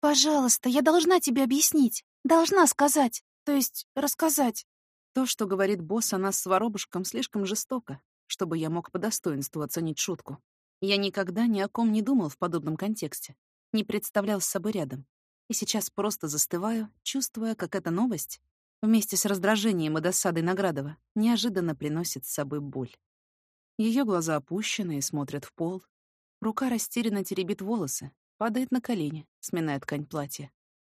Пожалуйста, я должна тебе объяснить. Должна сказать. То есть рассказать. То, что говорит босс о нас с воробушком, слишком жестоко, чтобы я мог по достоинству оценить шутку. Я никогда ни о ком не думал в подобном контексте, не представлял с собой рядом. И сейчас просто застываю, чувствуя, как эта новость, вместе с раздражением и досадой Наградова, неожиданно приносит с собой боль. Ее глаза опущены и смотрят в пол. Рука растерянно теребит волосы, падает на колени, сминая ткань платья.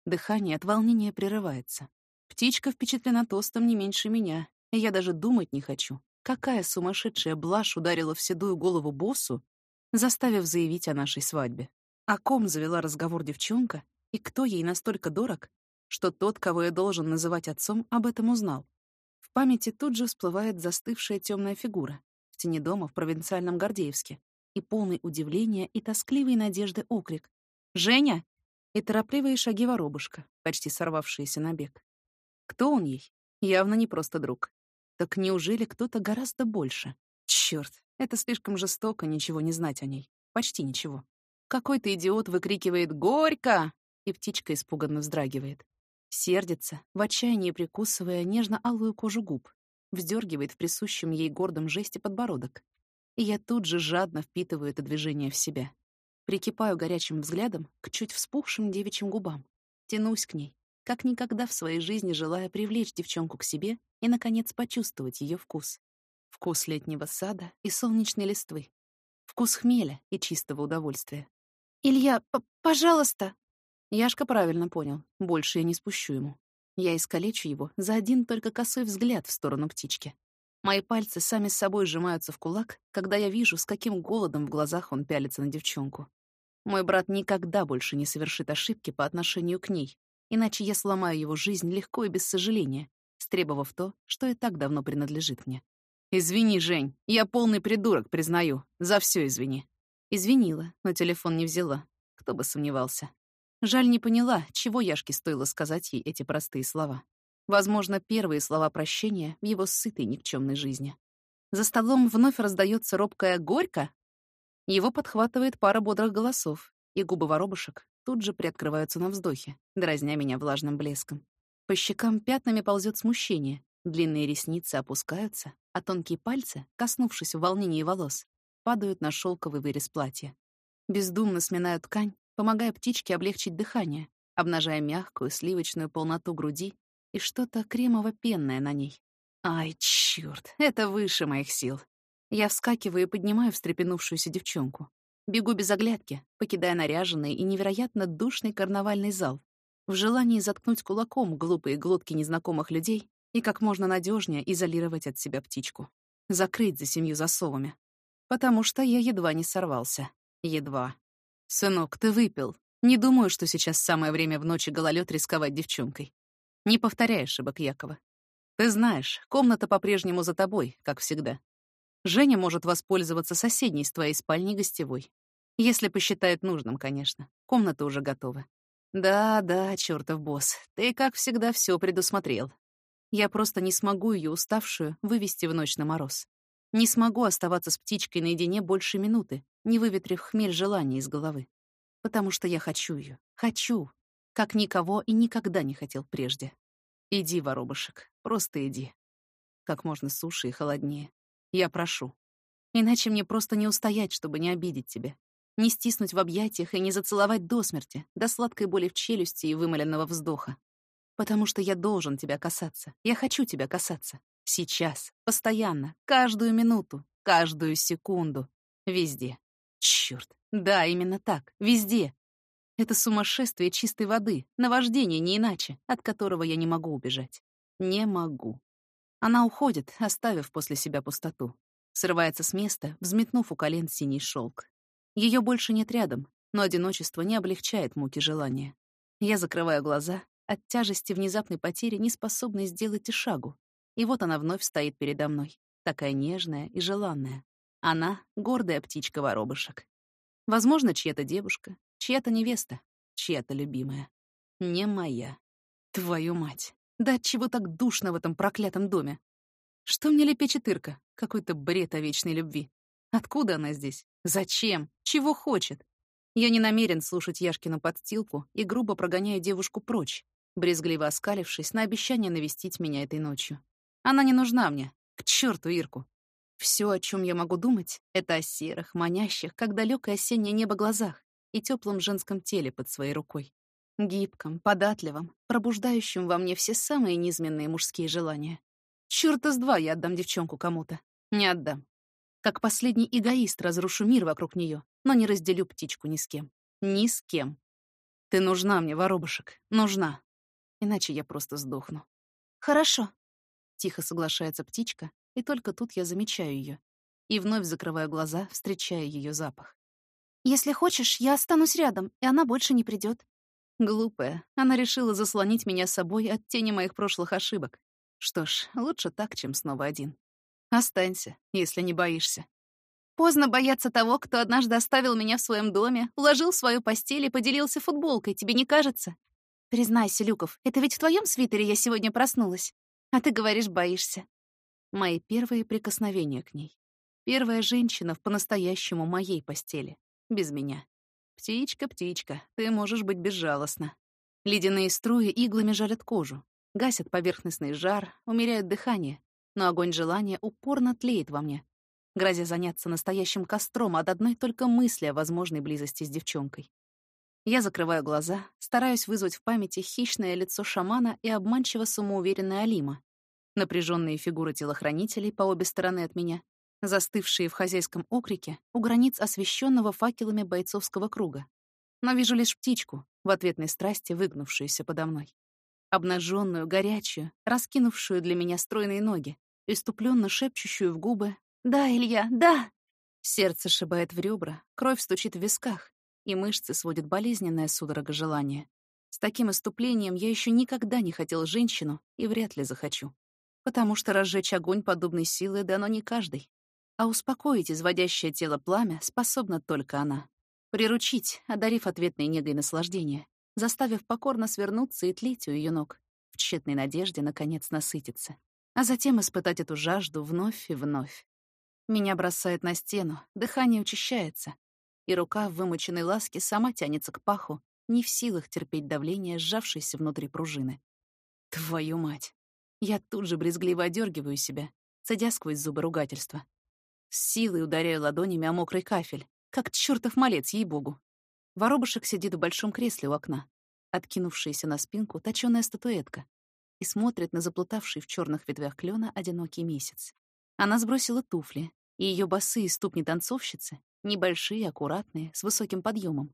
Дыхание от волнения прерывается. Птичка впечатлена тостом не меньше меня, и я даже думать не хочу, какая сумасшедшая блажь ударила в седую голову боссу, заставив заявить о нашей свадьбе. О ком завела разговор девчонка, и кто ей настолько дорог, что тот, кого я должен называть отцом, об этом узнал. В памяти тут же всплывает застывшая темная фигура в тени дома в провинциальном Гордеевске и полный удивления и тоскливой надежды окрик «Женя!» и торопливые шаги воробушка, почти сорвавшиеся на бег. Кто он ей? Явно не просто друг. Так неужели кто-то гораздо больше? Чёрт, это слишком жестоко ничего не знать о ней. Почти ничего. Какой-то идиот выкрикивает «Горько!» и птичка испуганно вздрагивает. Сердится, в отчаянии прикусывая нежно-алую кожу губ, вздергивает в присущем ей гордом жесте подбородок. И я тут же жадно впитываю это движение в себя. Прикипаю горячим взглядом к чуть вспухшим девичьим губам. Тянусь к ней, как никогда в своей жизни желая привлечь девчонку к себе и, наконец, почувствовать ее вкус. Вкус летнего сада и солнечной листвы. Вкус хмеля и чистого удовольствия. «Илья, пожалуйста!» Яшка правильно понял. Больше я не спущу ему. Я искалечу его за один только косой взгляд в сторону птички. Мои пальцы сами с собой сжимаются в кулак, когда я вижу, с каким голодом в глазах он пялится на девчонку. Мой брат никогда больше не совершит ошибки по отношению к ней, иначе я сломаю его жизнь легко и без сожаления, стребовав то, что и так давно принадлежит мне. «Извини, Жень, я полный придурок, признаю. За все извини». Извинила, но телефон не взяла. Кто бы сомневался. Жаль, не поняла, чего Яшке стоило сказать ей эти простые слова. Возможно, первые слова прощения в его сытой никчемной жизни. За столом вновь раздается робкая «Горько!» Его подхватывает пара бодрых голосов, и губы воробушек тут же приоткрываются на вздохе, дразня меня влажным блеском. По щекам пятнами ползет смущение, длинные ресницы опускаются, а тонкие пальцы, коснувшись в волнении волос, падают на шелковый вырез платья. Бездумно сминают ткань, помогая птичке облегчить дыхание, обнажая мягкую сливочную полноту груди и что-то кремово-пенное на ней. Ай, чёрт, это выше моих сил. Я вскакиваю и поднимаю встрепенувшуюся девчонку. Бегу без оглядки, покидая наряженный и невероятно душный карнавальный зал, в желании заткнуть кулаком глупые глотки незнакомых людей и как можно надежнее изолировать от себя птичку. Закрыть за семью засовами. Потому что я едва не сорвался. Едва. «Сынок, ты выпил. Не думаю, что сейчас самое время в ночи гололед рисковать девчонкой. Не повторяй ошибок Якова. Ты знаешь, комната по-прежнему за тобой, как всегда. Женя может воспользоваться соседней с твоей спальней гостевой. Если посчитает нужным, конечно. Комната уже готова. Да, да, чертов босс, ты, как всегда, все предусмотрел. Я просто не смогу ее уставшую вывести в ночь на мороз. Не смогу оставаться с птичкой наедине больше минуты, не выветрив хмель желания из головы. Потому что я хочу ее, хочу, как никого и никогда не хотел прежде. Иди, воробушек, просто иди. Как можно суше и холоднее. Я прошу. Иначе мне просто не устоять, чтобы не обидеть тебя. Не стиснуть в объятиях и не зацеловать до смерти, до сладкой боли в челюсти и вымоленного вздоха. Потому что я должен тебя касаться. Я хочу тебя касаться. Сейчас, постоянно, каждую минуту, каждую секунду, везде. Чёрт, да, именно так, везде. Это сумасшествие чистой воды, наваждение не иначе, от которого я не могу убежать. Не могу. Она уходит, оставив после себя пустоту. Срывается с места, взметнув у колен синий шелк. Ее больше нет рядом, но одиночество не облегчает муки желания. Я закрываю глаза, от тяжести внезапной потери не способной сделать и шагу, и вот она вновь стоит передо мной, такая нежная и желанная. Она — гордая птичка воробышек. Возможно, чья-то девушка, чья-то невеста, чья-то любимая. Не моя. Твою мать. Да чего так душно в этом проклятом доме? Что мне лепечет Ирка? Какой-то бред о вечной любви. Откуда она здесь? Зачем? Чего хочет? Я не намерен слушать Яшкину подстилку и грубо прогоняю девушку прочь, брезгливо оскалившись на обещание навестить меня этой ночью. Она не нужна мне. К черту Ирку. Все, о чем я могу думать, это о серых, манящих, как далекое осеннее небо глазах и теплом женском теле под своей рукой. Гибком, податливом, пробуждающим во мне все самые низменные мужские желания. Чёрта с два я отдам девчонку кому-то. Не отдам. Как последний эгоист разрушу мир вокруг нее, но не разделю птичку ни с кем. Ни с кем. Ты нужна мне, воробушек, нужна. Иначе я просто сдохну. Хорошо. Тихо соглашается птичка, и только тут я замечаю ее и вновь закрываю глаза, встречая ее запах. Если хочешь, я останусь рядом, и она больше не придет. Глупая, она решила заслонить меня собой от тени моих прошлых ошибок. Что ж, лучше так, чем снова один. Останься, если не боишься. Поздно бояться того, кто однажды оставил меня в своем доме, уложил в свою постель и поделился футболкой, тебе не кажется? Признайся, Люков, это ведь в твоем свитере я сегодня проснулась. А ты говоришь, боишься. Мои первые прикосновения к ней. Первая женщина в по-настоящему моей постели. Без меня. Птичка, птичка, ты можешь быть безжалостна. Ледяные струи иглами жарят кожу, гасят поверхностный жар, умеряют дыхание, но огонь желания упорно тлеет во мне, грозя заняться настоящим костром от одной только мысли о возможной близости с девчонкой. Я закрываю глаза, стараюсь вызвать в памяти хищное лицо шамана и обманчиво самоуверенная Алима, напряженные фигуры телохранителей по обе стороны от меня, застывшие в хозяйском окрике у границ освещенного факелами бойцовского круга. Но вижу лишь птичку, в ответной страсти выгнувшуюся подо мной. Обнаженную, горячую, раскинувшую для меня стройные ноги, иступленно шепчущую в губы «Да, Илья, да!» Сердце шибает в ребра, кровь стучит в висках, и мышцы сводит болезненное судорога желания. С таким иступлением я еще никогда не хотел женщину и вряд ли захочу. Потому что разжечь огонь подобной силы дано не каждый. А успокоить изводящее тело пламя способна только она. Приручить, одарив ответной негой наслаждения, заставив покорно свернуться и тлеть у ее ног, в тщетной надежде, наконец, насытиться. А затем испытать эту жажду вновь и вновь. Меня бросает на стену, дыхание учащается, и рука в вымоченной ласке сама тянется к паху, не в силах терпеть давление, сжавшейся внутри пружины. Твою мать! Я тут же брезгливо одергиваю себя, цедя сквозь зубы ругательства. С силой ударяю ладонями о мокрый кафель, как чертов малец, ей-богу. Воробушек сидит в большом кресле у окна, откинувшаяся на спинку точёная статуэтка, и смотрит на заплутавший в черных ветвях клена одинокий месяц. Она сбросила туфли, и ее босые ступни танцовщицы, небольшие, аккуратные, с высоким подъемом,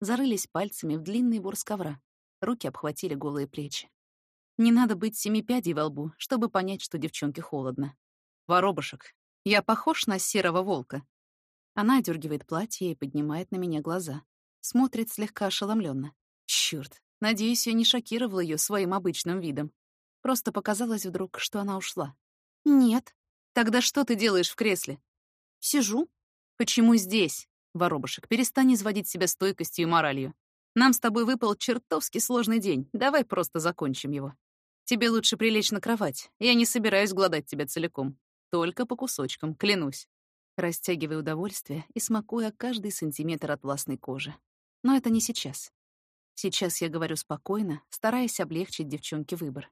зарылись пальцами в длинный ворс ковра, руки обхватили голые плечи. Не надо быть семи пядей во лбу, чтобы понять, что девчонке холодно. «Воробушек, я похож на серого волка?» Она одергивает платье и поднимает на меня глаза. Смотрит слегка ошеломленно. Черт, надеюсь, я не шокировала ее своим обычным видом. Просто показалось вдруг, что она ушла. «Нет». «Тогда что ты делаешь в кресле?» «Сижу». «Почему здесь?» Воробушек, перестань изводить себя стойкостью и моралью. Нам с тобой выпал чертовски сложный день. Давай просто закончим его. Тебе лучше прилечь на кровать. Я не собираюсь гладать тебя целиком. Только по кусочкам, клянусь. Растягивая удовольствие и смакуя каждый сантиметр от властной кожи. Но это не сейчас. Сейчас я говорю спокойно, стараясь облегчить девчонке выбор.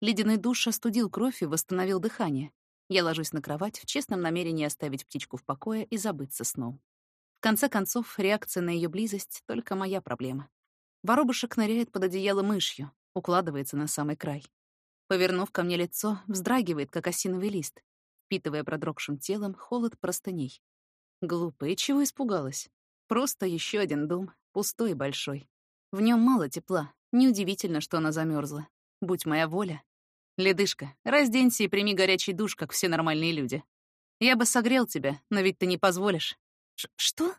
Ледяной душ остудил кровь и восстановил дыхание. Я ложусь на кровать в честном намерении оставить птичку в покое и забыться сном. В конце концов, реакция на ее близость — только моя проблема. Воробушек ныряет под одеяло мышью, укладывается на самый край. Повернув ко мне лицо, вздрагивает, как осиновый лист, впитывая продрогшим телом холод простыней. Глупая, чего испугалась? Просто еще один дом, пустой и большой. В нем мало тепла, неудивительно, что она замерзла. Будь моя воля. Ледышка, разденься и прими горячий душ, как все нормальные люди. Я бы согрел тебя, но ведь ты не позволишь. Ш что?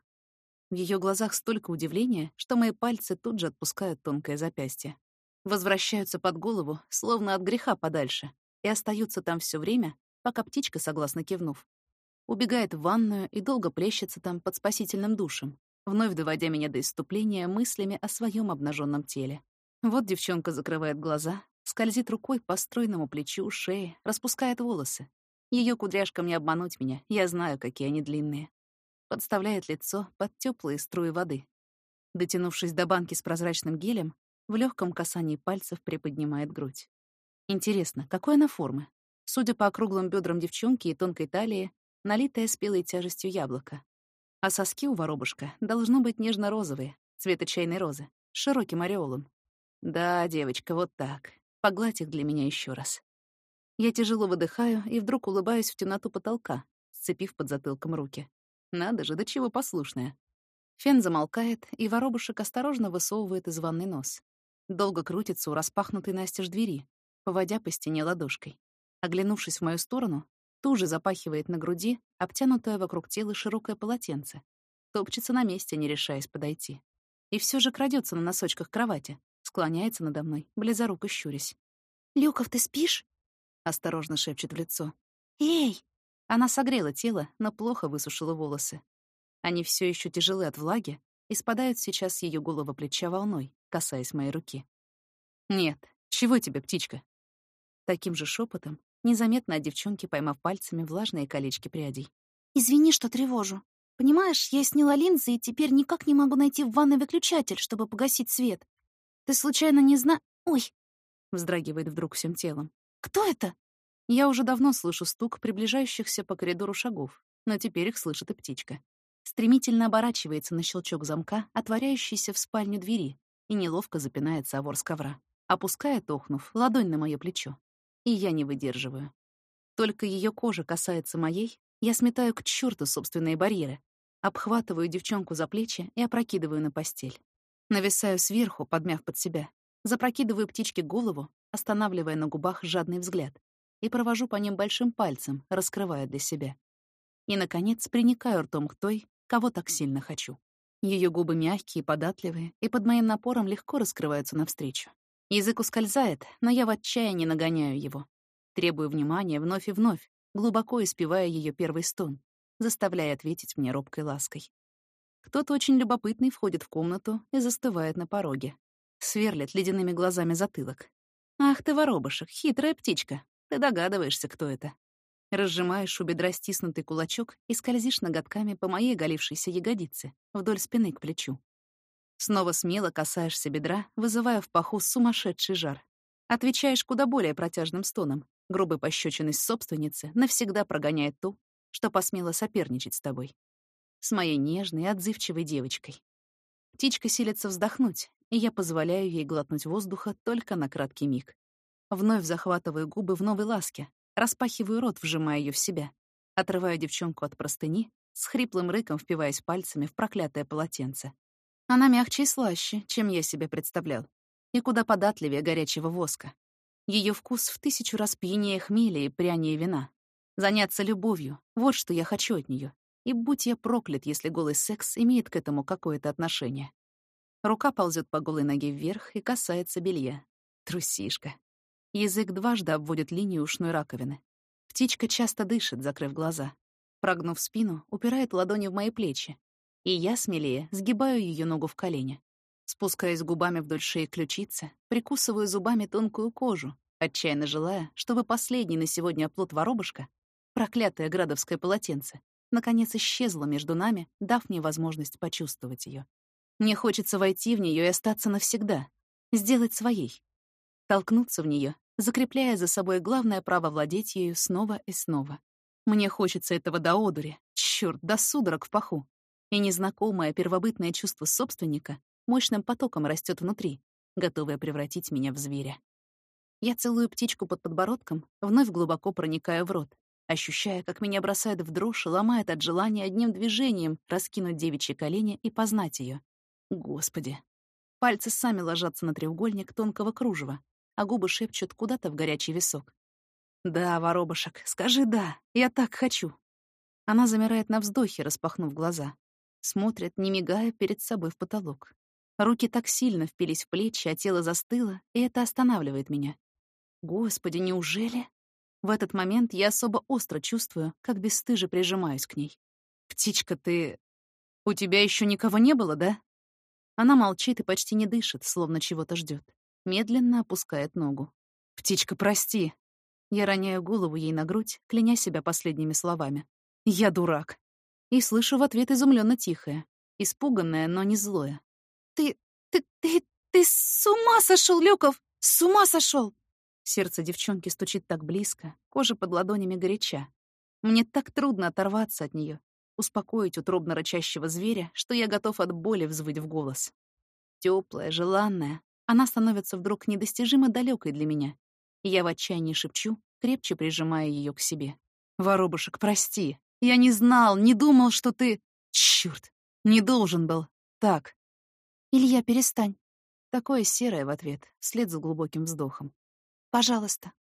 В ее глазах столько удивления, что мои пальцы тут же отпускают тонкое запястье. Возвращаются под голову, словно от греха подальше, и остаются там все время, пока птичка, согласно кивнув, убегает в ванную и долго плещется там под спасительным душем, вновь доводя меня до иступления мыслями о своем обнаженном теле. Вот девчонка закрывает глаза, скользит рукой по стройному плечу, шее, распускает волосы. Ее кудряшкам не обмануть меня, я знаю, какие они длинные. Подставляет лицо под теплые струи воды. Дотянувшись до банки с прозрачным гелем, в легком касании пальцев приподнимает грудь. Интересно, какой она формы? Судя по округлым бедрам девчонки и тонкой талии, налитая спелой тяжестью яблоко. А соски у воробушка должно быть нежно-розовые, цвета чайной розы, с широким ореолом. Да, девочка, вот так. Погладь их для меня еще раз. Я тяжело выдыхаю и вдруг улыбаюсь в темноту потолка, сцепив под затылком руки. Надо же, до чего послушная. Фен замолкает, и воробушек осторожно высовывает из ванной нос. Долго крутится у распахнутой настежь двери, поводя по стене ладошкой. Оглянувшись в мою сторону, туже запахивает на груди обтянутое вокруг тела широкое полотенце. Топчется на месте, не решаясь подойти. И все же крадется на носочках кровати, склоняется надо мной, близоруко щурясь. «Люков, ты спишь?» — осторожно шепчет в лицо. «Эй!» Она согрела тело, но плохо высушила волосы. Они все еще тяжелы от влаги и спадают сейчас с ее голого плеча волной, касаясь моей руки. «Нет, чего тебе, птичка?» Таким же шепотом, незаметно от девчонки поймав пальцами влажные колечки прядей. «Извини, что тревожу. Понимаешь, я сняла линзы и теперь никак не могу найти в ванной выключатель, чтобы погасить свет. Ты случайно не зна... Ой!» Вздрагивает вдруг всем телом. «Кто это?» Я уже давно слышу стук приближающихся по коридору шагов, но теперь их слышит и птичка. Стремительно оборачивается на щелчок замка, отворяющийся в спальню двери, и неловко запинается о ворс ковра. Опускает, охнув, ладонь на моё плечо. И я не выдерживаю. Только ее кожа касается моей, я сметаю к чёрту собственные барьеры, обхватываю девчонку за плечи и опрокидываю на постель. Нависаю сверху, подмяв под себя, запрокидываю птичке голову, останавливая на губах жадный взгляд, и провожу по ним большим пальцем, раскрывая для себя. И, наконец, приникаю ртом к той, кого так сильно хочу. Ее губы мягкие, податливые, и под моим напором легко раскрываются навстречу. Язык ускользает, но я в отчаянии нагоняю его. Требую внимания вновь и вновь, глубоко испевая ее первый стон, заставляя ответить мне робкой лаской. Кто-то очень любопытный входит в комнату и застывает на пороге. Сверлит ледяными глазами затылок. «Ах ты, воробушек, хитрая птичка! Ты догадываешься, кто это?» Разжимаешь у бедра стиснутый кулачок и скользишь ноготками по моей голившейся ягодице, вдоль спины к плечу. Снова смело касаешься бедра, вызывая в паху сумасшедший жар. Отвечаешь куда более протяжным стоном. Грубой пощечиной собственницы навсегда прогоняет ту, что посмела соперничать с тобой. С моей нежной, отзывчивой девочкой. Птичка силится вздохнуть, и я позволяю ей глотнуть воздуха только на краткий миг. Вновь захватываю губы в новой ласке, распахиваю рот, вжимая ее в себя. Отрываю девчонку от простыни, с хриплым рыком впиваясь пальцами в проклятое полотенце. Она мягче и слаще, чем я себе представлял, и куда податливее горячего воска. Ее вкус в тысячу раз пьянее хмеля и прянее вина. Заняться любовью — вот что я хочу от нее. И будь я проклят, если голый секс имеет к этому какое-то отношение. Рука ползет по голой ноге вверх и касается белья. Трусишка. Язык дважды обводит линию ушной раковины. Птичка часто дышит, закрыв глаза. Прогнув спину, упирает ладони в мои плечи, и я, смелее, сгибаю ее ногу в колени. Спускаясь губами вдоль шеи ключицы, прикусываю зубами тонкую кожу, отчаянно желая, чтобы последний на сегодня оплот воробушка, проклятое градовское полотенце, наконец исчезло между нами, дав мне возможность почувствовать ее. Мне хочется войти в нее и остаться навсегда, сделать своей, толкнуться в нее, закрепляя за собой главное право владеть ею снова и снова. Мне хочется этого до одури, чёрт, до судорог в паху и незнакомое первобытное чувство собственника мощным потоком растет внутри, готовое превратить меня в зверя. Я целую птичку под подбородком, вновь глубоко проникаю в рот, ощущая, как меня бросает в дрожь и ломает от желания одним движением раскинуть девичьи колени и познать ее. Господи. Пальцы сами ложатся на треугольник тонкого кружева, а губы шепчут куда-то в горячий висок. «Да, воробушек, скажи «да», я так хочу». Она замирает на вздохе, распахнув глаза. Смотрит, не мигая, перед собой в потолок. Руки так сильно впились в плечи, а тело застыло, и это останавливает меня. Господи, неужели? В этот момент я особо остро чувствую, как бесстыже прижимаюсь к ней. «Птичка, ты... У тебя еще никого не было, да?» Она молчит и почти не дышит, словно чего-то ждет. Медленно опускает ногу. «Птичка, прости!» Я роняю голову ей на грудь, кляня себя последними словами. «Я дурак!» И слышу в ответ изумленно тихое, испуганное, но не злое. «Ты... ты... ты... ты с ума сошел, Люков! С ума сошел! Сердце девчонки стучит так близко, кожа под ладонями горяча. Мне так трудно оторваться от нее, успокоить утробно рычащего зверя, что я готов от боли взвыть в голос. Теплая, желанная, она становится вдруг недостижимо далекой для меня. Я в отчаянии шепчу, крепче прижимая ее к себе. «Воробушек, прости. Я не знал, не думал, что ты... Чёрт, не должен был. Так». «Илья, перестань». Такое серое в ответ, вслед за глубоким вздохом. Пожалуйста.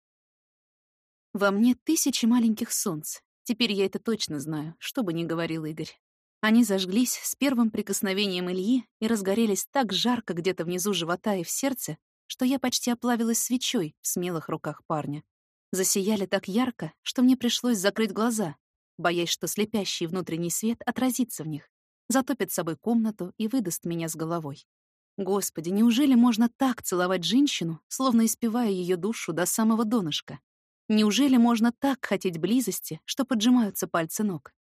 Во мне тысячи маленьких солнц. Теперь я это точно знаю, что бы ни говорил Игорь. Они зажглись с первым прикосновением Ильи и разгорелись так жарко где-то внизу живота и в сердце, что я почти оплавилась свечой в смелых руках парня. Засияли так ярко, что мне пришлось закрыть глаза, боясь, что слепящий внутренний свет отразится в них, затопит собой комнату и выдаст меня с головой. Господи, неужели можно так целовать женщину, словно испевая ее душу до самого донышка? Неужели можно так хотеть близости, что поджимаются пальцы ног?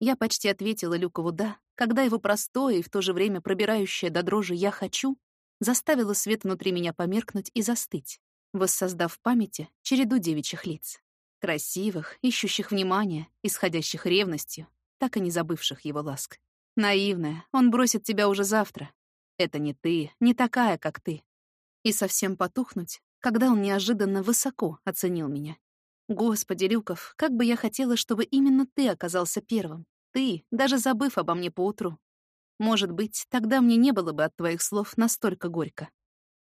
Я почти ответила Люкову «да», когда его простое и в то же время пробирающее до дрожи «я хочу» заставило свет внутри меня померкнуть и застыть, воссоздав в памяти череду девичьих лиц. Красивых, ищущих внимания, исходящих ревностью, так и не забывших его ласк. Наивная, он бросит тебя уже завтра, это не ты, не такая, как ты. И совсем потухнуть, когда он неожиданно высоко оценил меня. Господи, Люков, как бы я хотела, чтобы именно ты оказался первым. Ты, даже забыв обо мне поутру. Может быть, тогда мне не было бы от твоих слов настолько горько.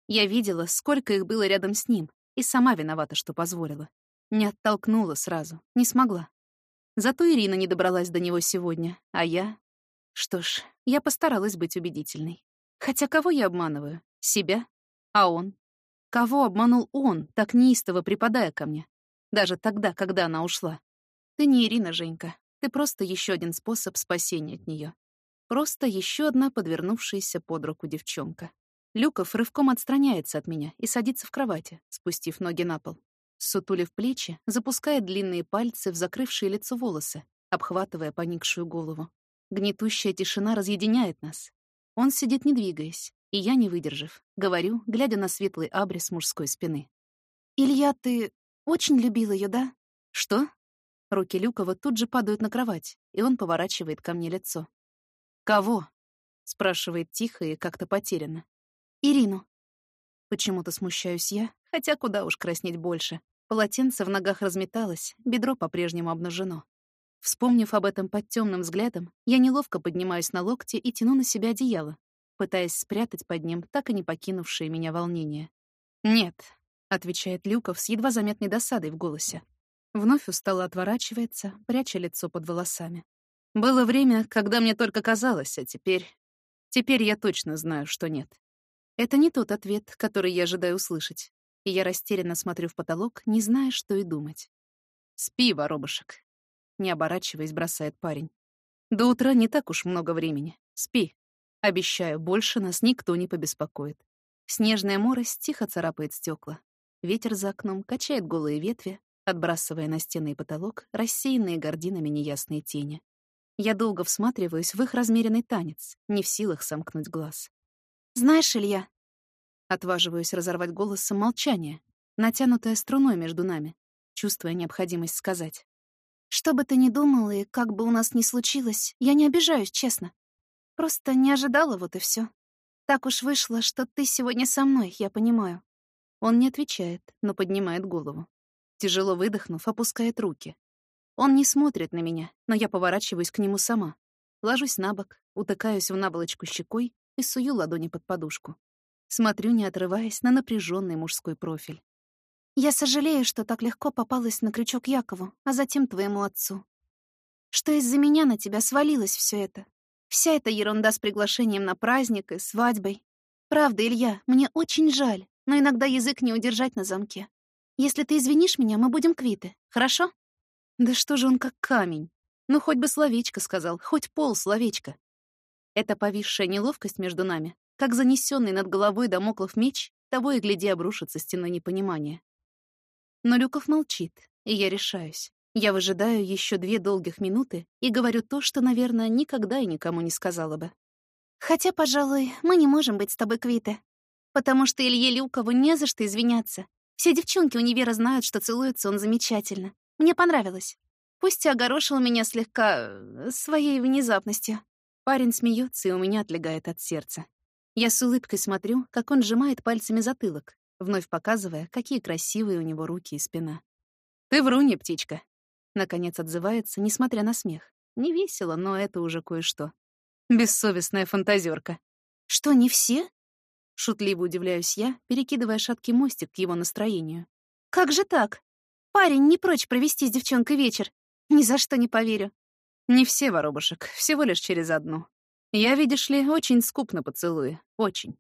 Я видела, сколько их было рядом с ним, и сама виновата, что позволила. Не оттолкнула сразу, не смогла. Зато Ирина не добралась до него сегодня, а я... Что ж, я постаралась быть убедительной. Хотя кого я обманываю? Себя? А он? Кого обманул он, так неистово припадая ко мне? Даже тогда, когда она ушла. Ты не Ирина, Женька. Ты просто еще один способ спасения от нее. Просто еще одна подвернувшаяся под руку девчонка. Люков рывком отстраняется от меня и садится в кровати, спустив ноги на пол. Сутулив плечи, запускает длинные пальцы в закрывшие лицо волосы, обхватывая поникшую голову. Гнетущая тишина разъединяет нас. Он сидит, не двигаясь, и я, не выдержав, говорю, глядя на светлый абрис мужской спины. «Илья, ты очень любил ее, да?» «Что?» Руки Люкова тут же падают на кровать, и он поворачивает ко мне лицо. «Кого?» — спрашивает тихо и как-то потерянно. «Ирину». Почему-то смущаюсь я, хотя куда уж краснеть больше. Полотенце в ногах разметалось, бедро по-прежнему обнажено. Вспомнив об этом под темным взглядом, я неловко поднимаюсь на локте и тяну на себя одеяло, пытаясь спрятать под ним так и не покинувшее меня волнение. «Нет», — отвечает Люков с едва заметной досадой в голосе. Вновь устало отворачивается, пряча лицо под волосами. «Было время, когда мне только казалось, а теперь... Теперь я точно знаю, что нет». Это не тот ответ, который я ожидаю услышать, и я растерянно смотрю в потолок, не зная, что и думать. «Спи, воробушек», не оборачиваясь, бросает парень. До утра не так уж много времени. Спи. Обещаю, больше нас никто не побеспокоит. Снежная морось тихо царапает стекла. Ветер за окном качает голые ветви, отбрасывая на стены и потолок рассеянные гординами неясные тени. Я долго всматриваюсь в их размеренный танец, не в силах сомкнуть глаз. «Знаешь, Илья...» Отваживаюсь разорвать голосом молчание, натянутое струной между нами, чувствуя необходимость сказать. Что бы ты ни думал и как бы у нас ни случилось, я не обижаюсь, честно. Просто не ожидала, вот и все. Так уж вышло, что ты сегодня со мной, я понимаю. Он не отвечает, но поднимает голову. Тяжело выдохнув, опускает руки. Он не смотрит на меня, но я поворачиваюсь к нему сама. Ложусь на бок, утыкаюсь в наволочку щекой и сую ладони под подушку. Смотрю, не отрываясь, на напряженный мужской профиль. Я сожалею, что так легко попалась на крючок Якову, а затем твоему отцу. Что из-за меня на тебя свалилось все это. Вся эта ерунда с приглашением на праздник и свадьбой. Правда, Илья, мне очень жаль, но иногда язык не удержать на замке. Если ты извинишь меня, мы будем квиты, хорошо? Да что же он как камень? Ну, хоть бы словечко сказал, хоть пол словечко. Эта повисшая неловкость между нами, как занесенный над головой домоклов меч, того и гляди обрушится стеной непонимания. Но Люков молчит, и я решаюсь. Я выжидаю еще две долгих минуты и говорю то, что, наверное, никогда и никому не сказала бы. Хотя, пожалуй, мы не можем быть с тобой квиты. Потому что Илье Люкову не за что извиняться. Все девчонки универа знают, что целуется он замечательно. Мне понравилось. Пусть и огорошил меня слегка э, своей внезапностью. Парень смеется, и у меня отлегает от сердца. Я с улыбкой смотрю, как он сжимает пальцами затылок, вновь показывая, какие красивые у него руки и спина. «Ты вруни, птичка!» Наконец отзывается, несмотря на смех. Не весело, но это уже кое-что. Бессовестная фантазерка. «Что, не все?» Шутливо удивляюсь я, перекидывая шаткий мостик к его настроению. «Как же так? Парень не прочь провести с девчонкой вечер. Ни за что не поверю». «Не все, воробушек, всего лишь через одну. Я, видишь ли, очень скуп на поцелуи. Очень.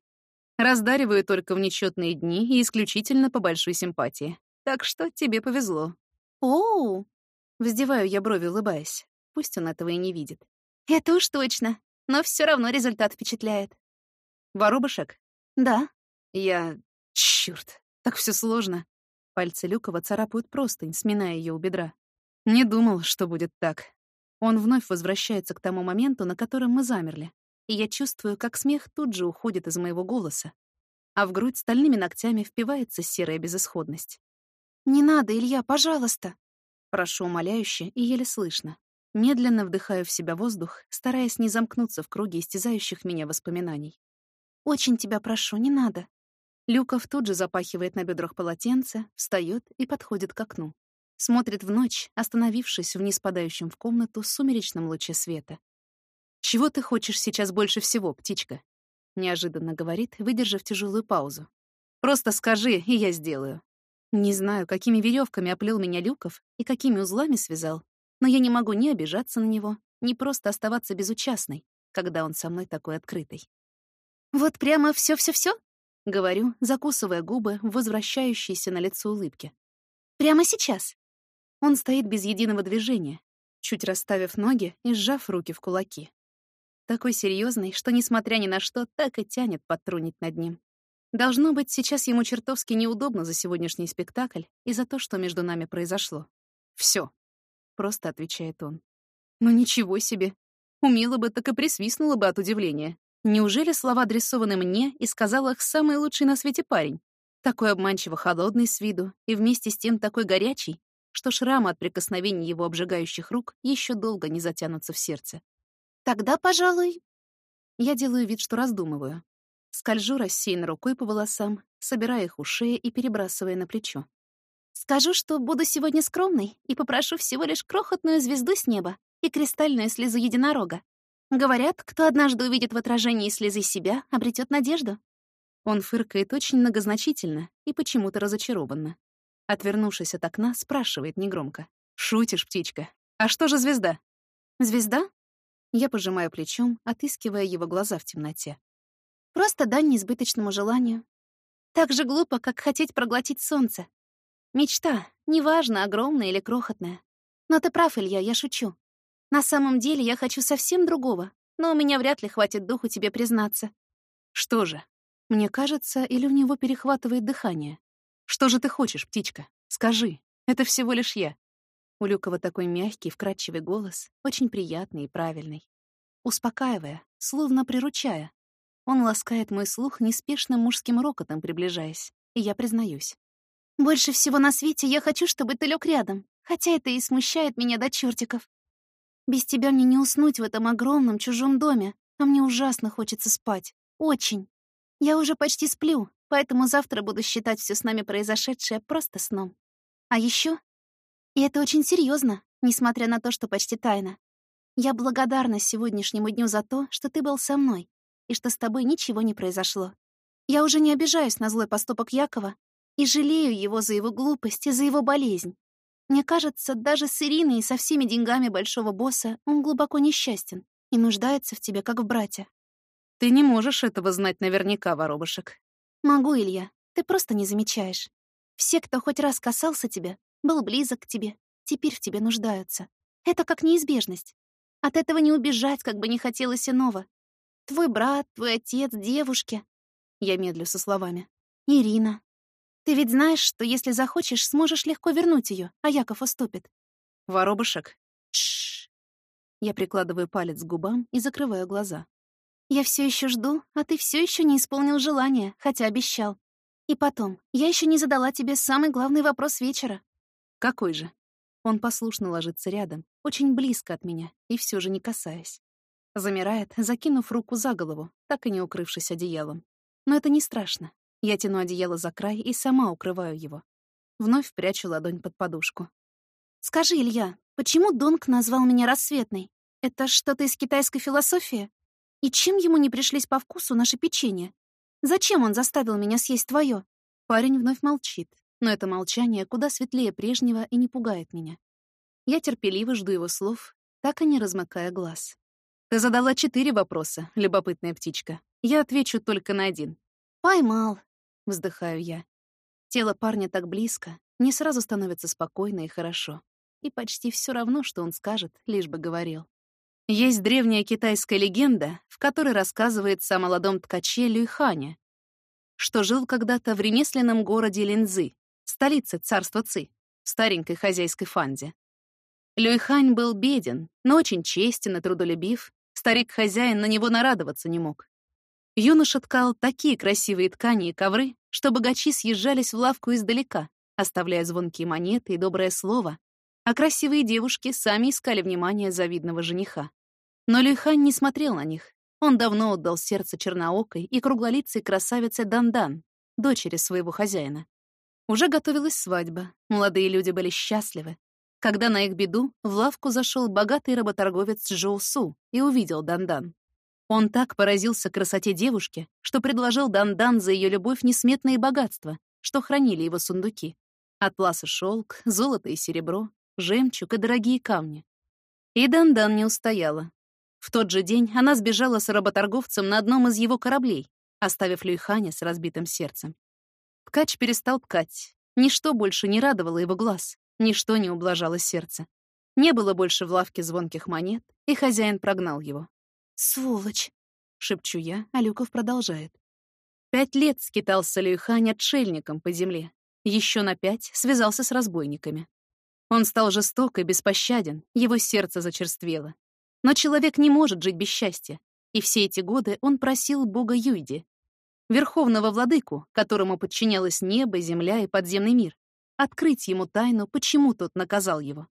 Раздариваю только в нечетные дни и исключительно по большой симпатии. Так что тебе повезло». «Оу!» Вздеваю я брови, улыбаясь. Пусть он этого и не видит. «Это уж точно. Но все равно результат впечатляет». «Воробушек?» «Да». «Я... Чёрт, так все сложно». Пальцы Люкова царапают простынь, сминая ее у бедра. Не думал, что будет так. Он вновь возвращается к тому моменту, на котором мы замерли, и я чувствую, как смех тут же уходит из моего голоса, а в грудь стальными ногтями впивается серая безысходность. «Не надо, Илья, пожалуйста!» Прошу умоляюще и еле слышно. Медленно вдыхаю в себя воздух, стараясь не замкнуться в круге истязающих меня воспоминаний. «Очень тебя прошу, не надо». Люков тут же запахивает на бедрах полотенце, встает и подходит к окну. Смотрит в ночь, остановившись в неспадающем в комнату сумеречном луче света. «Чего ты хочешь сейчас больше всего, птичка?» Неожиданно говорит, выдержав тяжелую паузу. «Просто скажи, и я сделаю». Не знаю, какими веревками оплел меня Люков и какими узлами связал, но я не могу ни обижаться на него, ни просто оставаться безучастной, когда он со мной такой открытый. «Вот прямо все, все, все? говорю, закусывая губы в возвращающейся на лицо улыбке. «Прямо сейчас?» Он стоит без единого движения, чуть расставив ноги и сжав руки в кулаки. Такой серьезный, что, несмотря ни на что, так и тянет подтрунить над ним. Должно быть, сейчас ему чертовски неудобно за сегодняшний спектакль и за то, что между нами произошло. Все, просто отвечает он. Ну ничего себе. Умела бы, так и присвистнула бы от удивления. Неужели слова адресованы мне и сказал их самый лучший на свете парень? Такой обманчиво холодный с виду и вместе с тем такой горячий, что шрамы от прикосновений его обжигающих рук еще долго не затянутся в сердце. Тогда, пожалуй... Я делаю вид, что раздумываю. Скольжу рассеянно рукой по волосам, собирая их у шеи и перебрасывая на плечо. Скажу, что буду сегодня скромной и попрошу всего лишь крохотную звезду с неба и кристальную слезу единорога. Говорят, кто однажды увидит в отражении слезы себя, обретет надежду. Он фыркает очень многозначительно и почему-то разочарованно. Отвернувшись от окна, спрашивает негромко. «Шутишь, птичка? А что же звезда?» «Звезда?» Я пожимаю плечом, отыскивая его глаза в темноте. «Просто дань неизбыточному желанию. Так же глупо, как хотеть проглотить солнце. Мечта, неважно, огромная или крохотная. Но ты прав, Илья, я шучу. На самом деле я хочу совсем другого, но у меня вряд ли хватит духу тебе признаться. Что же? Мне кажется, или у него перехватывает дыхание. Что же ты хочешь, птичка? Скажи. Это всего лишь я. У Люкова такой мягкий, вкрадчивый голос, очень приятный и правильный. Успокаивая, словно приручая. Он ласкает мой слух неспешным мужским рокотом, приближаясь, и я признаюсь. «Больше всего на свете я хочу, чтобы ты лег рядом, хотя это и смущает меня до чертиков. Без тебя мне не уснуть в этом огромном чужом доме, а мне ужасно хочется спать. Очень. Я уже почти сплю, поэтому завтра буду считать все с нами произошедшее просто сном. А еще, и это очень серьезно, несмотря на то, что почти тайна, я благодарна сегодняшнему дню за то, что ты был со мной и что с тобой ничего не произошло. Я уже не обижаюсь на злой поступок Якова и жалею его за его глупость и за его болезнь. Мне кажется, даже с Ириной и со всеми деньгами большого босса он глубоко несчастен и нуждается в тебе, как в брате. Ты не можешь этого знать наверняка, воробушек. Могу, Илья. Ты просто не замечаешь. Все, кто хоть раз касался тебя, был близок к тебе, теперь в тебе нуждаются. Это как неизбежность. От этого не убежать, как бы не хотелось иного. Твой брат, твой отец, девушки. Я медлю со словами. Ирина. Ты ведь знаешь, что если захочешь, сможешь легко вернуть ее, а Яков уступит. Воробушек. Тш. Я прикладываю палец к губам и закрываю глаза. Я все еще жду, а ты все еще не исполнил желание, хотя обещал. И потом, я еще не задала тебе самый главный вопрос вечера. Какой же? Он послушно ложится рядом, очень близко от меня, и все же не касаясь. Замирает, закинув руку за голову, так и не укрывшись одеялом. Но это не страшно. Я тяну одеяло за край и сама укрываю его. Вновь прячу ладонь под подушку. «Скажи, Илья, почему Донг назвал меня рассветной? Это что-то из китайской философии? И чем ему не пришлись по вкусу наши печенья? Зачем он заставил меня съесть твое? Парень вновь молчит, но это молчание куда светлее прежнего и не пугает меня. Я терпеливо жду его слов, так и не размыкая глаз. Ты задала четыре вопроса, любопытная птичка. Я отвечу только на один. «Поймал», — вздыхаю я. Тело парня так близко, не сразу становится спокойно и хорошо. И почти все равно, что он скажет, лишь бы говорил. Есть древняя китайская легенда, в которой рассказывается о молодом ткаче Люйхане, что жил когда-то в ремесленном городе Линзы, столице царства Ци, старенькой хозяйской фанде. Люйхань был беден, но очень честен и трудолюбив, старик-хозяин на него нарадоваться не мог. Юноша ткал такие красивые ткани и ковры, что богачи съезжались в лавку издалека, оставляя звонкие монеты и доброе слово, а красивые девушки сами искали внимание завидного жениха. Но Люйхань не смотрел на них. Он давно отдал сердце черноокой и круглолицей красавице Дандан, дочери своего хозяина. Уже готовилась свадьба, молодые люди были счастливы. Когда на их беду в лавку зашел богатый работорговец Джоу Су и увидел Дандан. Он так поразился красоте девушки, что предложил Дандан за ее любовь несметные богатства, что хранили его сундуки. Атлас и шелк, золото и серебро, жемчуг и дорогие камни. И Дандан не устояла. В тот же день она сбежала с работорговцем на одном из его кораблей, оставив Люйханя с разбитым сердцем. Ткач перестал ткать. Ничто больше не радовало его глаз, ничто не ублажало сердце. Не было больше в лавке звонких монет, и хозяин прогнал его. «Сволочь!» — шепчу я, а Люков продолжает. Пять лет скитался Люйхань отшельником по земле. Еще на пять связался с разбойниками. Он стал жесток и беспощаден, его сердце зачерствело. Но человек не может жить без счастья, и все эти годы он просил бога Юйди, верховного владыку, которому подчинялось небо, земля и подземный мир, открыть ему тайну, почему тот наказал его.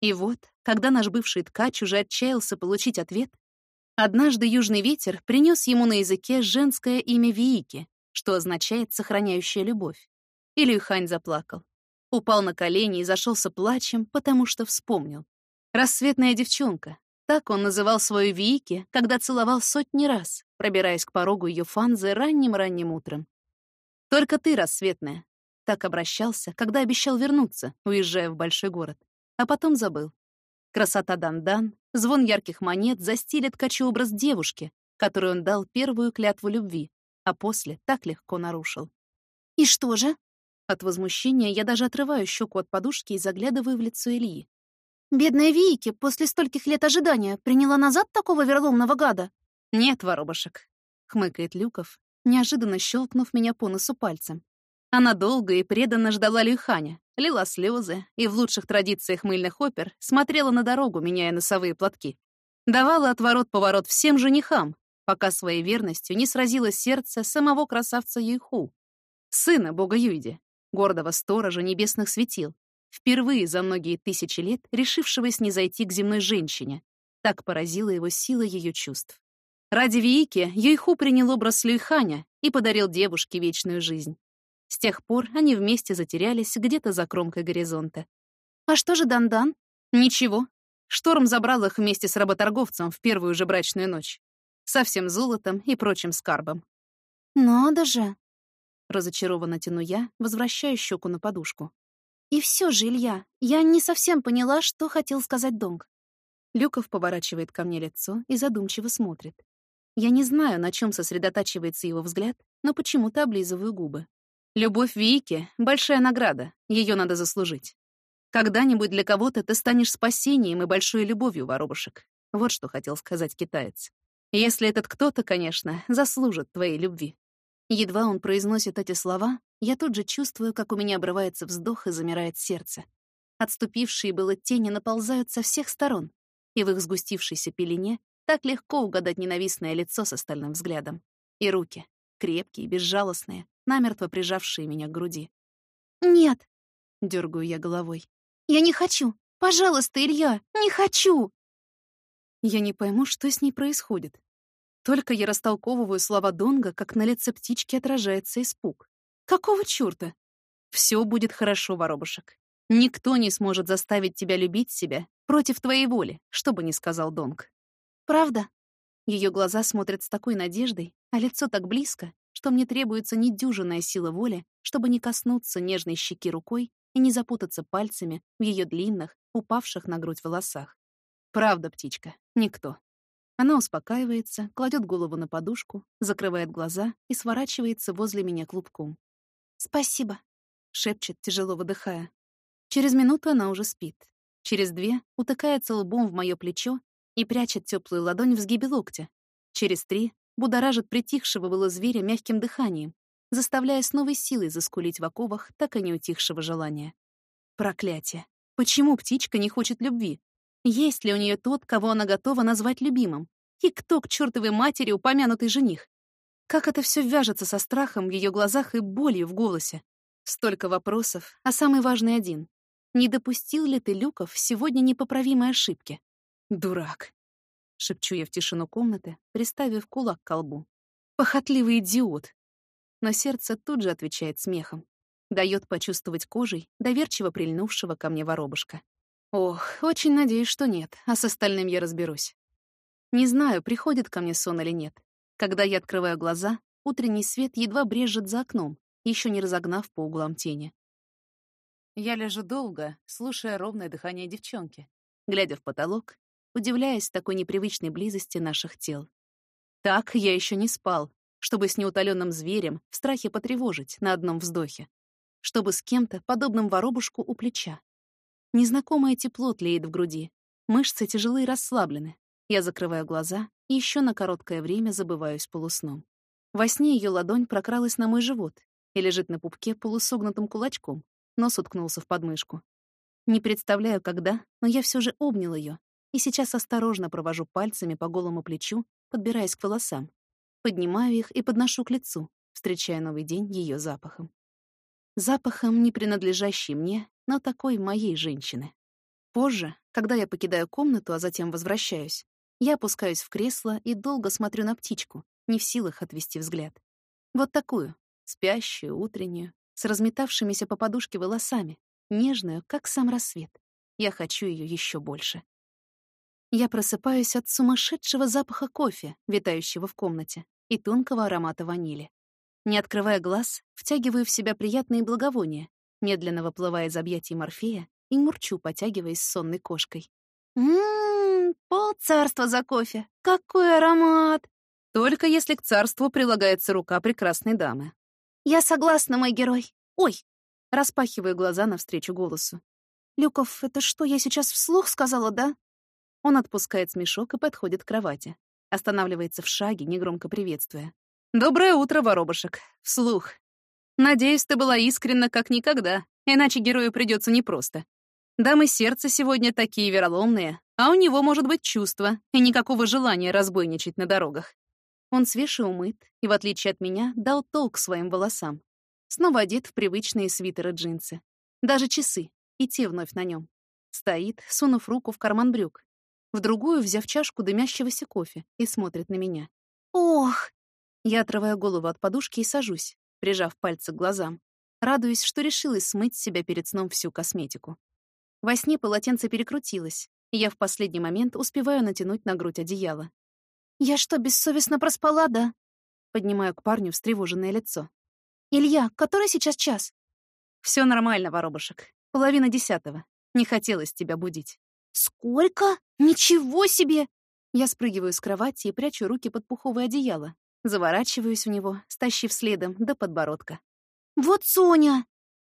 И вот, когда наш бывший ткач уже отчаялся получить ответ, Однажды южный ветер принес ему на языке женское имя Виики, что означает «сохраняющая любовь». И Люйхань заплакал. Упал на колени и зашелся плачем, потому что вспомнил. Рассветная девчонка. Так он называл свою Виики, когда целовал сотни раз, пробираясь к порогу ее фанзы ранним-ранним утром. «Только ты, рассветная», так обращался, когда обещал вернуться, уезжая в большой город, а потом забыл. Красота Дандан, звон ярких монет застилит ткачу образ девушки, которой он дал первую клятву любви, а после так легко нарушил. «И что же?» От возмущения я даже отрываю щеку от подушки и заглядываю в лицо Ильи. «Бедная Вики после стольких лет ожидания приняла назад такого верломного гада?» «Нет, воробушек», — хмыкает Люков, неожиданно щелкнув меня по носу пальцем. Она долго и преданно ждала Люханя, лила слезы и в лучших традициях мыльных опер смотрела на дорогу, меняя носовые платки. Давала отворот-поворот всем женихам, пока своей верностью не сразило сердце самого красавца Юйху, сына бога Юйди, гордого сторожа небесных светил, впервые за многие тысячи лет решившего снизойти к земной женщине. Так поразила его сила ее чувств. Ради Виики Юйху принял образ Люйханя и подарил девушке вечную жизнь. С тех пор они вместе затерялись где-то за кромкой горизонта. А что же Дандан? Ничего. Шторм забрал их вместе с работорговцем в первую же брачную ночь. Со всем золотом и прочим скарбом. «Надо же!» Разочарованно тяну я, возвращая щеку на подушку. «И все же, Илья, я не совсем поняла, что хотел сказать Донг». Люков поворачивает ко мне лицо и задумчиво смотрит. Я не знаю, на чем сосредотачивается его взгляд, но почему-то облизываю губы. Любовь Вики — большая награда, ее надо заслужить. Когда-нибудь для кого-то ты станешь спасением и большой любовью, воробушек. Вот что хотел сказать китаец. Если этот кто-то, конечно, заслужит твоей любви. Едва он произносит эти слова, я тут же чувствую, как у меня обрывается вздох и замирает сердце. Отступившие было тени наползают со всех сторон, и в их сгустившейся пелене так легко угадать ненавистное лицо с остальным взглядом. И руки, крепкие, безжалостные, намертво прижавшие меня к груди. «Нет!» — дергаю я головой. «Я не хочу! Пожалуйста, Илья, не хочу!» Я не пойму, что с ней происходит. Только я растолковываю слова Донга, как на лице птички отражается испуг. Какого чёрта? Всё будет хорошо, воробушек. Никто не сможет заставить тебя любить себя против твоей воли, что бы ни сказал Донг. Правда? Ее глаза смотрят с такой надеждой, а лицо так близко, что мне требуется недюжинная сила воли, чтобы не коснуться нежной щеки рукой и не запутаться пальцами в ее длинных, упавших на грудь волосах. Правда, птичка, никто. Она успокаивается, кладет голову на подушку, закрывает глаза и сворачивается возле меня клубком. «Спасибо», — шепчет, тяжело выдыхая. Через минуту она уже спит. Через две утыкается лбом в мое плечо и прячет теплую ладонь в сгибе локтя. Через три будоражит притихшего было зверя мягким дыханием, заставляя с новой силой заскулить в оковах так и не утихшего желания. Проклятие! Почему птичка не хочет любви? Есть ли у нее тот, кого она готова назвать любимым? И кто к чертовой матери упомянутый жених? Как это все вяжется со страхом в ее глазах и болью в голосе? Столько вопросов, а самый важный один. Не допустил ли ты, Люков, сегодня непоправимой ошибки? Дурак. Шепчу я в тишину комнаты, приставив кулак к колбу. Похотливый идиот. Но сердце тут же отвечает смехом. Дает почувствовать кожей доверчиво прильнувшего ко мне воробушка. Ох, очень надеюсь, что нет, а с остальным я разберусь. Не знаю, приходит ко мне сон или нет. Когда я открываю глаза, утренний свет едва брежет за окном, еще не разогнав по углам тени. Я лежу долго, слушая ровное дыхание девчонки, глядя в потолок, удивляясь такой непривычной близости наших тел. Так я еще не спал, чтобы с неутоленным зверем в страхе потревожить на одном вздохе, чтобы с кем-то, подобным воробушку у плеча. Незнакомое тепло тлеет в груди, мышцы тяжелые расслаблены. Я закрываю глаза и еще на короткое время забываюсь полусном. Во сне ее ладонь прокралась на мой живот и лежит на пупке полусогнутым кулачком, Нос уткнулся в подмышку. Не представляю, когда, но я все же обнял ее и сейчас осторожно провожу пальцами по голому плечу, подбираясь к волосам. Поднимаю их и подношу к лицу, встречая новый день ее запахом. Запахом, не принадлежащий мне, но такой моей женщины. Позже, когда я покидаю комнату, а затем возвращаюсь, я опускаюсь в кресло и долго смотрю на птичку, не в силах отвести взгляд. Вот такую, спящую, утреннюю, с разметавшимися по подушке волосами, нежную, как сам рассвет. Я хочу ее еще больше. Я просыпаюсь от сумасшедшего запаха кофе, витающего в комнате, и тонкого аромата ванили. Не открывая глаз, втягиваю в себя приятные благовония, медленно выплывая из объятий Морфея и мурчу, потягиваясь сонной кошкой. «Ммм, полцарства за кофе! Какой аромат!» Только если к царству прилагается рука прекрасной дамы. «Я согласна, мой герой. Ой!» Распахиваю глаза навстречу голосу. «Люков, это что, я сейчас вслух сказала, да?» Он отпускает смешок и подходит к кровати. Останавливается в шаге, негромко приветствуя. «Доброе утро, воробушек. Вслух. Надеюсь, ты была искренна как никогда, иначе герою придется непросто. Дамы сердца сегодня такие вероломные, а у него может быть чувство и никакого желания разбойничать на дорогах. Он свеж и умыт, и, в отличие от меня, дал толк своим волосам. Снова одет в привычные свитеры джинсы. Даже часы, и те вновь на нем. Стоит, сунув руку в карман брюк. В другую, взяв чашку дымящегося кофе, и смотрит на меня. «Ох!» Я отрываю голову от подушки и сажусь, прижав пальцы к глазам. Радуюсь, что решилась смыть с себя перед сном всю косметику. Во сне полотенце перекрутилось, и я в последний момент успеваю натянуть на грудь одеяло. «Я что, бессовестно проспала, да?» Поднимаю к парню встревоженное лицо. «Илья, который сейчас час?» Все нормально, воробушек. Половина десятого. Не хотелось тебя будить». «Сколько? Ничего себе!» Я спрыгиваю с кровати и прячу руки под пуховое одеяло. Заворачиваюсь в него, стащив следом до подбородка. «Вот Соня!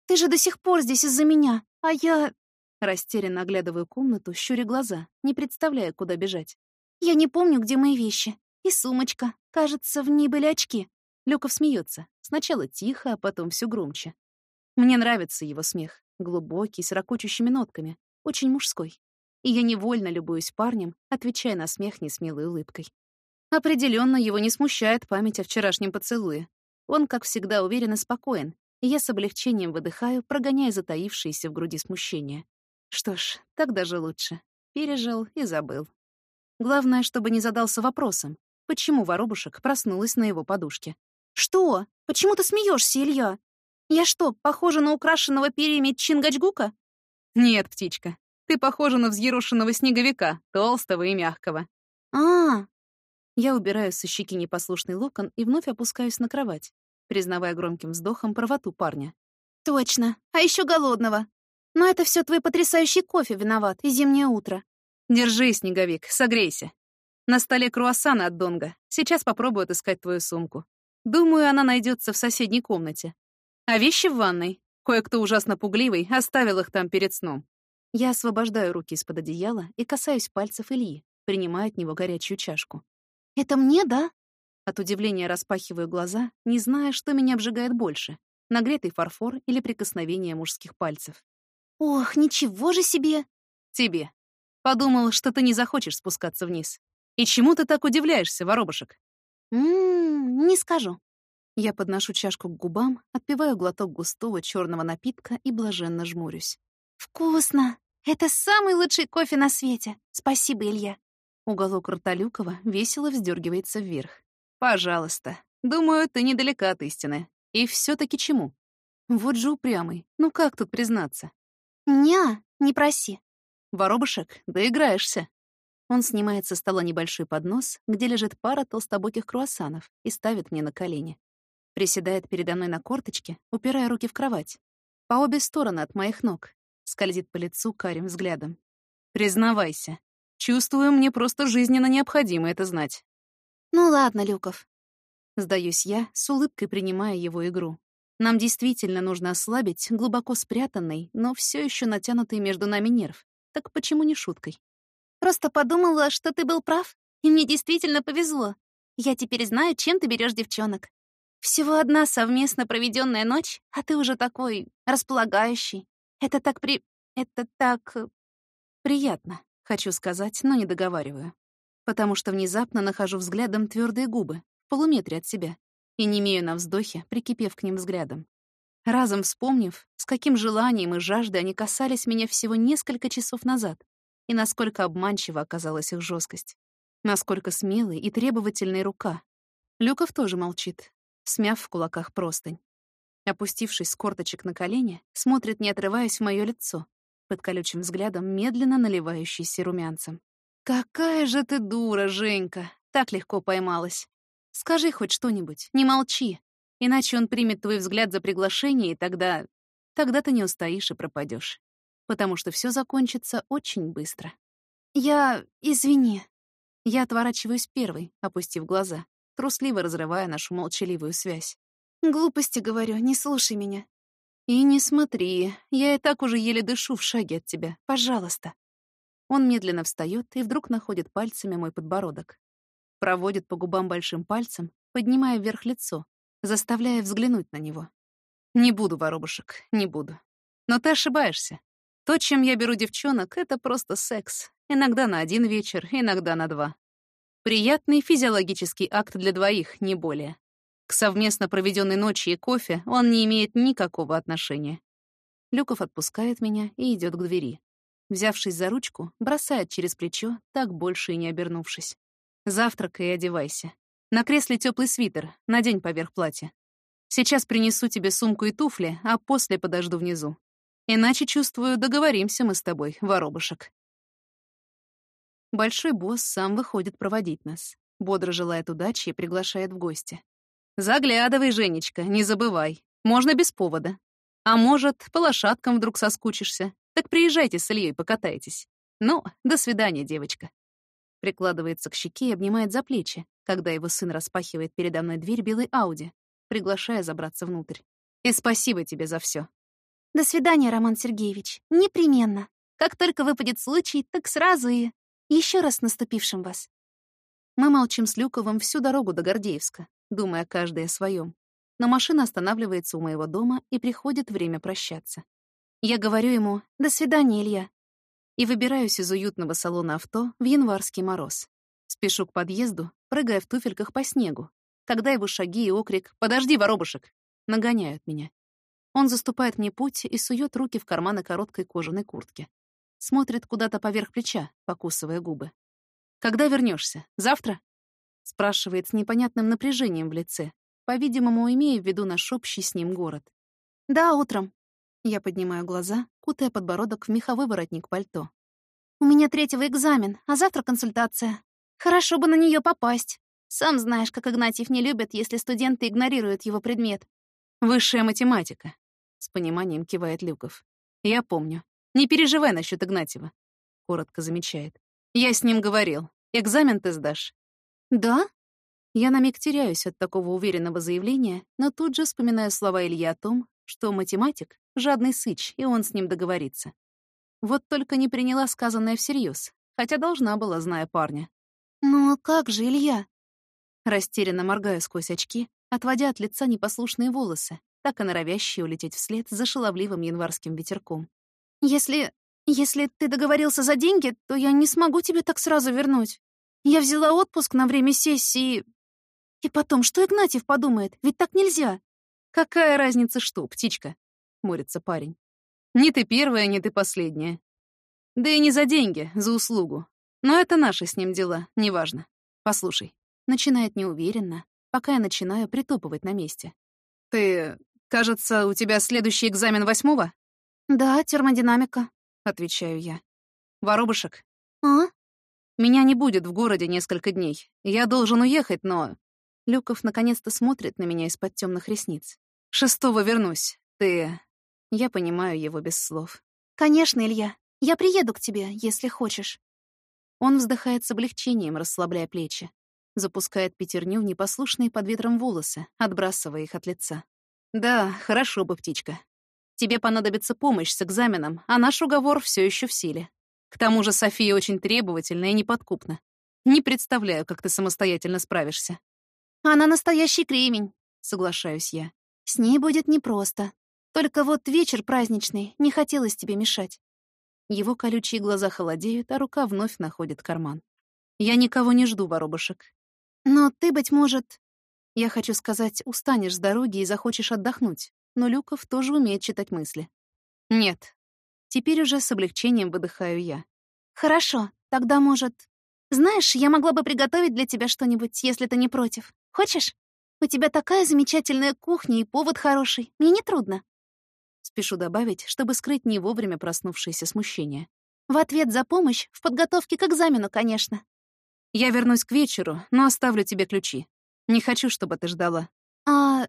Ты же до сих пор здесь из-за меня, а я...» Растерянно оглядываю комнату, щуря глаза, не представляя, куда бежать. Я не помню, где мои вещи. И сумочка. Кажется, в ней были очки. Люков смеется. Сначала тихо, а потом все громче. Мне нравится его смех. Глубокий, с ракочущими нотками. Очень мужской. И я невольно любуюсь парнем, отвечая на смех несмелой улыбкой. Определенно его не смущает память о вчерашнем поцелуе. Он, как всегда, уверен и спокоен, и я с облегчением выдыхаю, прогоняя затаившееся в груди смущение. Что ж, так даже лучше. Пережил и забыл. Главное, чтобы не задался вопросом, почему воробушек проснулась на его подушке. «Что? Почему ты смеешься, Илья? Я что, похожа на украшенного перьями Чингачгука?» «Нет, птичка, ты похожа на взъерошенного снеговика, толстого и мягкого». А, -а, а Я убираю со щеки непослушный локон и вновь опускаюсь на кровать, признавая громким вздохом правоту парня. «Точно. А еще голодного. Но это все твой потрясающий кофе виноват и зимнее утро». «Держи, снеговик, согрейся. На столе круассаны от Донга. Сейчас попробую отыскать твою сумку. Думаю, она найдется в соседней комнате. А вещи в ванной? Кое-кто ужасно пугливый оставил их там перед сном. Я освобождаю руки из-под одеяла и касаюсь пальцев Ильи, принимая от него горячую чашку. «Это мне, да?» От удивления распахиваю глаза, не зная, что меня обжигает больше — нагретый фарфор или прикосновение мужских пальцев. «Ох, ничего же себе!» «Тебе. Подумал, что ты не захочешь спускаться вниз. И чему ты так удивляешься, воробушек?» «Ммм, не скажу». Я подношу чашку к губам, отпиваю глоток густого черного напитка и блаженно жмурюсь. «Вкусно! Это самый лучший кофе на свете! Спасибо, Илья!» Уголок рта Люкова весело вздергивается вверх. «Пожалуйста. Думаю, ты недалека от истины. И все таки чему? Вот же упрямый. Ну как тут признаться?» «Ня, не проси». «Воробушек, доиграешься». Он снимает со стола небольшой поднос, где лежит пара толстобоких круассанов, и ставит мне на колени. Приседает передо мной на корточке, упирая руки в кровать. По обе стороны от моих ног. Скользит по лицу карим взглядом. «Признавайся. Чувствую, мне просто жизненно необходимо это знать». «Ну ладно, Люков». Сдаюсь я, с улыбкой принимая его игру. Нам действительно нужно ослабить глубоко спрятанный, но все еще натянутый между нами нерв. Так почему не шуткой? Просто подумала, что ты был прав, и мне действительно повезло. Я теперь знаю, чем ты берешь девчонок. Всего одна совместно проведенная ночь, а ты уже такой располагающий. Это так при... Это так... Э, приятно, хочу сказать, но не договариваю. Потому что внезапно нахожу взглядом твердые губы, в полуметре от себя, и не имею на вздохе, прикипев к ним взглядом. Разом вспомнив, с каким желанием и жаждой они касались меня всего несколько часов назад, и насколько обманчива оказалась их жесткость, насколько смелой и требовательной рука. Люков тоже молчит, смяв в кулаках простынь. Опустившись с корточек на колени, смотрит, не отрываясь в моё лицо, под колючим взглядом, медленно наливающийся румянцем. «Какая же ты дура, Женька! Так легко поймалась. Скажи хоть что-нибудь, не молчи, иначе он примет твой взгляд за приглашение, и тогда... Тогда ты не устоишь и пропадёшь, потому что всё закончится очень быстро». «Я... извини». Я отворачиваюсь первой, опустив глаза трусливо разрывая нашу молчаливую связь. «Глупости, говорю, не слушай меня». «И не смотри, я и так уже еле дышу в шаге от тебя. Пожалуйста». Он медленно встает и вдруг находит пальцами мой подбородок. Проводит по губам большим пальцем, поднимая вверх лицо, заставляя взглянуть на него. «Не буду, воробушек, не буду. Но ты ошибаешься. То, чем я беру девчонок, — это просто секс. Иногда на один вечер, иногда на два. Приятный физиологический акт для двоих, не более. К совместно проведенной ночи и кофе он не имеет никакого отношения. Люков отпускает меня и идет к двери. Взявшись за ручку, бросает через плечо, так больше и не обернувшись. Завтракай и одевайся. На кресле теплый свитер, надень поверх платья. Сейчас принесу тебе сумку и туфли, а после подожду внизу. Иначе, чувствую, договоримся мы с тобой, воробушек. Большой босс сам выходит проводить нас. Бодро желает удачи и приглашает в гости. «Заглядывай, Женечка, не забывай. Можно без повода. А может, по лошадкам вдруг соскучишься. Так приезжайте с Ильей, покатайтесь. Ну, до свидания, девочка». Прикладывается к щеке и обнимает за плечи, когда его сын распахивает передо мной дверь белой Ауди, приглашая забраться внутрь. «И спасибо тебе за все. «До свидания, Роман Сергеевич. Непременно. Как только выпадет случай, так сразу и...» Еще раз наступившим вас. Мы молчим с Люковым всю дорогу до Гордеевска, думая каждый о своем. Но машина останавливается у моего дома, и приходит время прощаться. Я говорю ему «До свидания, Илья», и выбираюсь из уютного салона авто в январский мороз. Спешу к подъезду, прыгая в туфельках по снегу, когда его шаги и окрик «Подожди, воробушек!» нагоняют меня. Он заступает мне путь и сует руки в карманы короткой кожаной куртки. Смотрит куда-то поверх плеча, покусывая губы. «Когда вернешься? Завтра?» Спрашивает с непонятным напряжением в лице, по-видимому, имея в виду наш общий с ним город. «Да, утром». Я поднимаю глаза, кутая подбородок в меховой воротник пальто. «У меня третьего экзамен, а завтра консультация. Хорошо бы на нее попасть. Сам знаешь, как Игнатьев не любит, если студенты игнорируют его предмет. Высшая математика. С пониманием кивает Люков. Я помню. Не переживай насчет Игнатьева. Коротко замечает. Я с ним говорил. Экзамен ты сдашь. Да? Я на миг теряюсь от такого уверенного заявления, но тут же вспоминаю слова Ильи о том, что математик — жадный сыч, и он с ним договорится. Вот только не приняла сказанное всерьез, хотя должна была, зная парня. «Ну а как же, Илья?» Растерянно моргаю сквозь очки, отводя от лица непослушные волосы, так и норовящие улететь вслед за шаловливым январским ветерком. «Если... если ты договорился за деньги, то я не смогу тебе так сразу вернуть. Я взяла отпуск на время сессии... И потом, что Игнатьев подумает? Ведь так нельзя!» «Какая разница что, птичка?» — морится парень. «Не ты первая, не ты последняя. Да и не за деньги, за услугу. Но это наши с ним дела, неважно. Послушай, начинает неуверенно, пока я начинаю притопывать на месте. Ты, кажется, у тебя следующий экзамен восьмого? Да, термодинамика, отвечаю я. Воробушек. А? Меня не будет в городе несколько дней. Я должен уехать, но... Люков наконец-то смотрит на меня из-под темных ресниц. Шестого вернусь. Ты... Я понимаю его без слов. Конечно, Илья. Я приеду к тебе, если хочешь. Он вздыхает с облегчением, расслабляя плечи. Запускает пятерню в непослушные под ветром волосы, отбрасывая их от лица. «Да, хорошо бы, птичка. Тебе понадобится помощь с экзаменом, а наш уговор все еще в силе. К тому же София очень требовательна и неподкупна. Не представляю, как ты самостоятельно справишься». «Она настоящий кремень», — соглашаюсь я. «С ней будет непросто. Только вот вечер праздничный, не хотелось тебе мешать». Его колючие глаза холодеют, а рука вновь находит карман. «Я никого не жду, воробушек. Но ты, быть может...» Я хочу сказать, устанешь с дороги и захочешь отдохнуть, но Люков тоже умеет читать мысли. «Нет». Теперь уже с облегчением выдыхаю я. «Хорошо, тогда, может... Знаешь, я могла бы приготовить для тебя что-нибудь, если ты не против. Хочешь? У тебя такая замечательная кухня и повод хороший. Мне не трудно. Спешу добавить, чтобы скрыть не вовремя проснувшееся смущение. В ответ за помощь в подготовке к экзамену, конечно. Я вернусь к вечеру, но оставлю тебе ключи. Не хочу, чтобы ты ждала. А...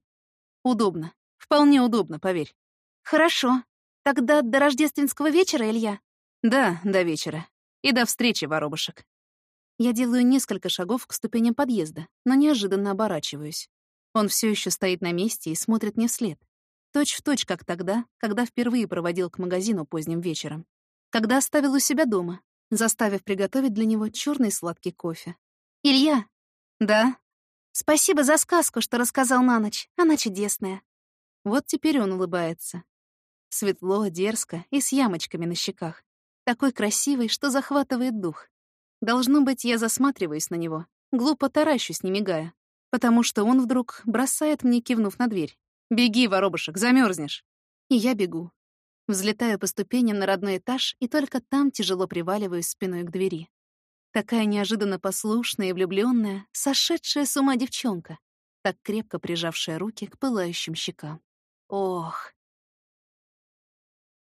Удобно. Вполне удобно, поверь. Хорошо. Тогда до рождественского вечера, Илья? Да, до вечера. И до встречи, воробушек. Я делаю несколько шагов к ступеням подъезда, но неожиданно оборачиваюсь. Он все еще стоит на месте и смотрит мне вслед. Точь в точь, как тогда, когда впервые проводил к магазину поздним вечером. Когда оставил у себя дома, заставив приготовить для него черный сладкий кофе. «Илья!» «Да?» «Спасибо за сказку, что рассказал на ночь. Она чудесная». Вот теперь он улыбается. Светло, дерзко и с ямочками на щеках. Такой красивый, что захватывает дух. Должно быть, я засматриваюсь на него, глупо таращусь, не мигая, потому что он вдруг бросает мне, кивнув на дверь. «Беги, воробушек, замерзнешь. И я бегу. Взлетаю по ступеням на родной этаж, и только там тяжело приваливаюсь спиной к двери. Такая неожиданно послушная и влюбленная, сошедшая с ума девчонка, так крепко прижавшая руки к пылающим щекам. Ох,